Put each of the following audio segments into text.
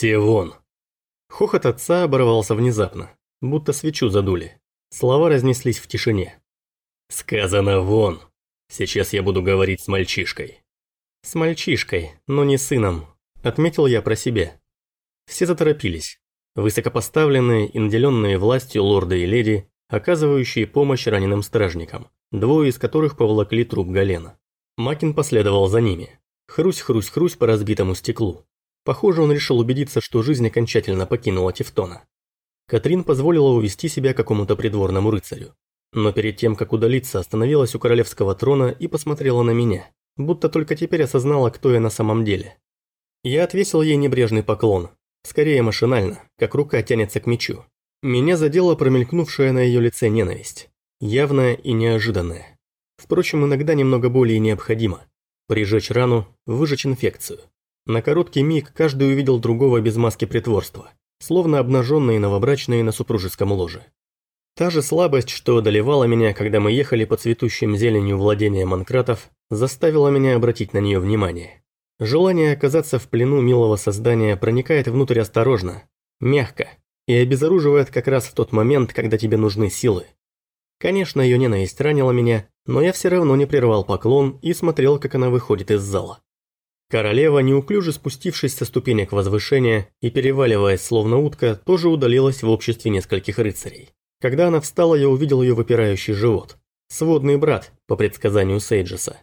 «Все вон!» Хохот отца оборвался внезапно, будто свечу задули. Слова разнеслись в тишине. «Сказано вон! Сейчас я буду говорить с мальчишкой». «С мальчишкой, но не сыном», – отметил я про себя. Все заторопились. Высокопоставленные и наделенные властью лорды и леди, оказывающие помощь раненым стражникам, двое из которых поволокли труп Галена. Макин последовал за ними. Хрусь-хрусь-хрусь по разбитому стеклу. Похоже, он решил убедиться, что жизнь окончательно покинула Тевтона. Катрин позволила увести себя какому-то придворному рыцарю. Но перед тем, как удалиться, остановилась у королевского трона и посмотрела на меня, будто только теперь осознала, кто я на самом деле. Я отвесил ей небрежный поклон, скорее машинально, как рука тянется к мечу. Меня задела промелькнувшая на ее лице ненависть, явная и неожиданная. Впрочем, иногда немного более необходимо. Прижечь рану, выжечь инфекцию. На короткий миг каждый увидел другого без маски притворства, словно обнаженные новобрачные на супружеском ложе. Та же слабость, что одолевала меня, когда мы ехали по цветущим зеленью владения манкратов, заставила меня обратить на нее внимание. Желание оказаться в плену милого создания проникает внутрь осторожно, мягко, и обезоруживает как раз в тот момент, когда тебе нужны силы. Конечно, ее ненависть ранила меня, но я все равно не прервал поклон и смотрел, как она выходит из зала. Королева, неуклюже спустившись со ступенек возвышения и переваливаясь словно утка, тоже удалилась в обществе нескольких рыцарей. Когда она встала, я увидел ее выпирающий живот. Сводный брат, по предсказанию Сейджеса.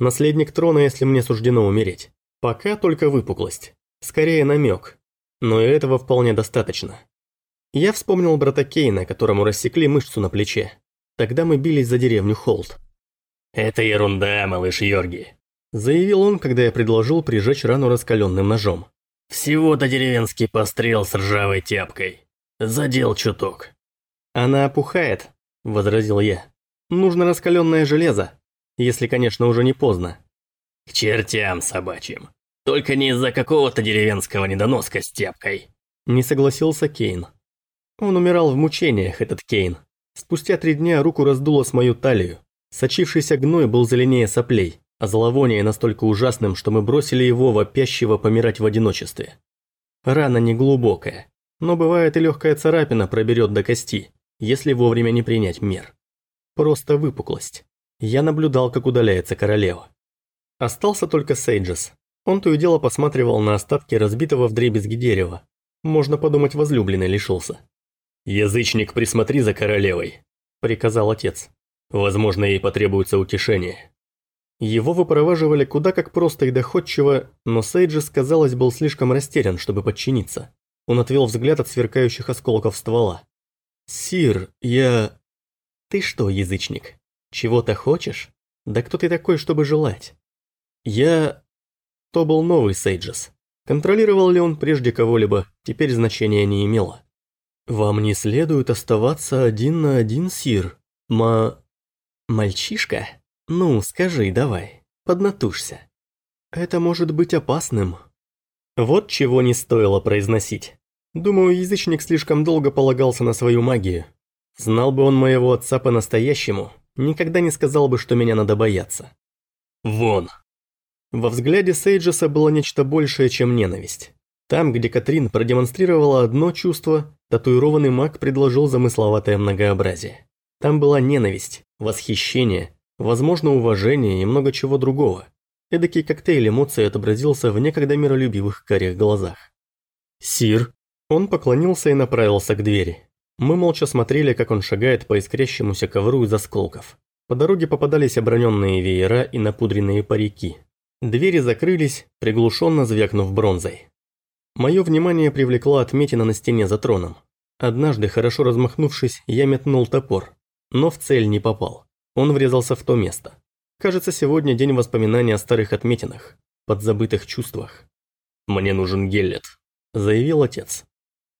Наследник трона, если мне суждено умереть. Пока только выпуклость. Скорее намек. Но и этого вполне достаточно. Я вспомнил брата Кейна, которому рассекли мышцу на плече. Тогда мы бились за деревню Холт. «Это ерунда, малыш Йорги», Заявил он, когда я предложил прижечь рану раскаленным ножом. «Всего-то деревенский пострел с ржавой тяпкой. Задел чуток». «Она опухает», – возразил я. «Нужно раскаленное железо, если, конечно, уже не поздно». «К чертям собачьим. Только не из-за какого-то деревенского недоноска с тяпкой». Не согласился Кейн. Он умирал в мучениях, этот Кейн. Спустя три дня руку раздуло с мою талию. Сочившийся гной был зеленее соплей а зловоние настолько ужасным, что мы бросили его вопящего помирать в одиночестве. Рана не глубокая, но бывает и легкая царапина проберет до кости, если вовремя не принять мер. Просто выпуклость. Я наблюдал, как удаляется королева. Остался только Сейджес. Он то и дело посматривал на остатки разбитого вдребезги дерева. Можно подумать, возлюбленный лишился. «Язычник, присмотри за королевой», – приказал отец. «Возможно, ей потребуется утешение». Его выпроваживали куда как просто и доходчиво, но Сейджес, казалось, был слишком растерян, чтобы подчиниться. Он отвел взгляд от сверкающих осколков ствола. «Сир, я...» «Ты что, язычник? Чего-то хочешь? Да кто ты такой, чтобы желать?» «Я...» То был новый Сейджес. Контролировал ли он прежде кого-либо, теперь значения не имело. «Вам не следует оставаться один на один, Сир. Ма...» «Мальчишка?» «Ну, скажи давай, поднатужься. Это может быть опасным». Вот чего не стоило произносить. Думаю, язычник слишком долго полагался на свою магию. Знал бы он моего отца по-настоящему, никогда не сказал бы, что меня надо бояться. «Вон!» Во взгляде Сейджеса было нечто большее, чем ненависть. Там, где Катрин продемонстрировала одно чувство, татуированный маг предложил замысловатое многообразие. Там была ненависть, восхищение, Возможно, уважение и много чего другого. Эдакий коктейль эмоций отобразился в некогда миролюбивых карих глазах. «Сир!» Он поклонился и направился к двери. Мы молча смотрели, как он шагает по искрящемуся ковру из осколков. По дороге попадались оброненные веера и напудренные парики. Двери закрылись, приглушенно звякнув бронзой. Мое внимание привлекла отметина на стене за троном. Однажды, хорошо размахнувшись, я метнул топор, но в цель не попал. Он врезался в то место. Кажется, сегодня день воспоминаний о старых отметинах, подзабытых чувствах. «Мне нужен Геллет», – заявил отец.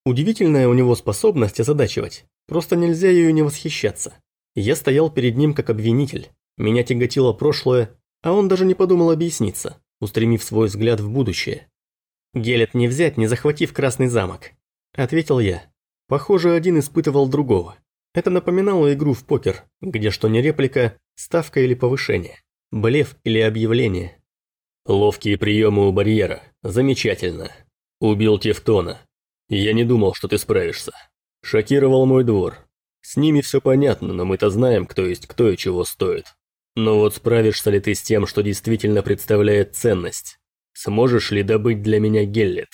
Удивительная у него способность озадачивать, просто нельзя ею не восхищаться. Я стоял перед ним как обвинитель, меня тяготило прошлое, а он даже не подумал объясниться, устремив свой взгляд в будущее. «Гелет не взять, не захватив Красный замок», – ответил я. Похоже, один испытывал другого. Это напоминало игру в покер, где что не реплика, ставка или повышение, блеф или объявление. Ловкие приемы у барьера. Замечательно. Убил Тевтона. Я не думал, что ты справишься. Шокировал мой двор. С ними все понятно, но мы-то знаем, кто есть кто и чего стоит. Но вот справишься ли ты с тем, что действительно представляет ценность? Сможешь ли добыть для меня Геллет?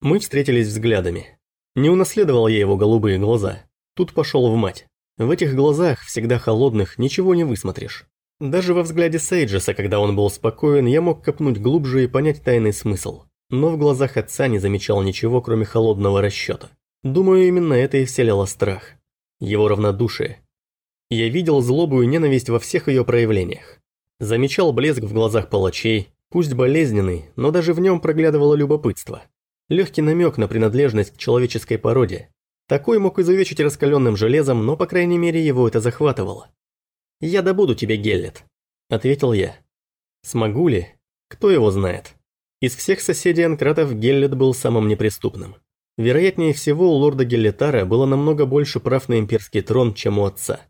Мы встретились взглядами. Не унаследовал я его голубые глаза. Тут пошел в мать. В этих глазах, всегда холодных, ничего не высмотришь. Даже во взгляде Сейджеса, когда он был спокоен, я мог копнуть глубже и понять тайный смысл. Но в глазах отца не замечал ничего, кроме холодного расчета. Думаю, именно это и вселяло страх. Его равнодушие. Я видел злобу и ненависть во всех ее проявлениях. Замечал блеск в глазах палачей, пусть болезненный, но даже в нем проглядывало любопытство. Легкий намек на принадлежность к человеческой породе. Такой мог изувечить раскаленным железом, но по крайней мере его это захватывало. «Я добуду тебе Геллет», – ответил я. «Смогу ли? Кто его знает?» Из всех соседей Анкратов Геллет был самым неприступным. Вероятнее всего, у лорда Геллетара было намного больше прав на имперский трон, чем у отца.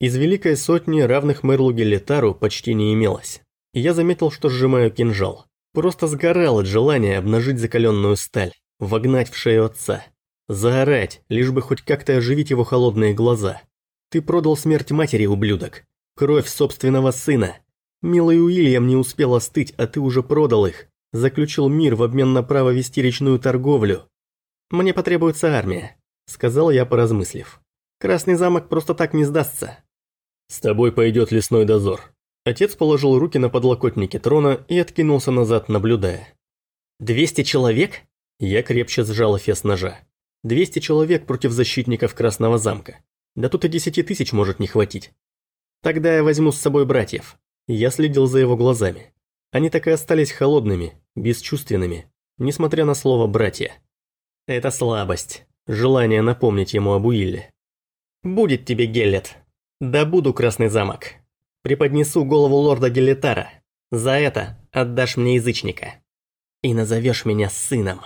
Из Великой Сотни равных Мерлу Геллетару почти не имелось. я заметил, что сжимаю кинжал. Просто сгорал от желания обнажить закаленную сталь, вогнать в шею отца. Заорать, лишь бы хоть как-то оживить его холодные глаза. Ты продал смерть матери, ублюдок. Кровь собственного сына. Милый Уильям не успел остыть, а ты уже продал их. Заключил мир в обмен на право вести речную торговлю. Мне потребуется армия, сказал я, поразмыслив. Красный замок просто так не сдастся. С тобой пойдет лесной дозор. Отец положил руки на подлокотники трона и откинулся назад, наблюдая. «Двести человек?» Я крепче сжал эфес ножа. «Двести человек против защитников Красного замка. Да тут и десяти тысяч может не хватить. Тогда я возьму с собой братьев. Я следил за его глазами. Они так и остались холодными, бесчувственными, несмотря на слово «братья». Это слабость, желание напомнить ему об Уилле. «Будет тебе, Геллет. Добуду Красный замок. Преподнесу голову лорда Геллетара. За это отдашь мне язычника. И назовешь меня сыном».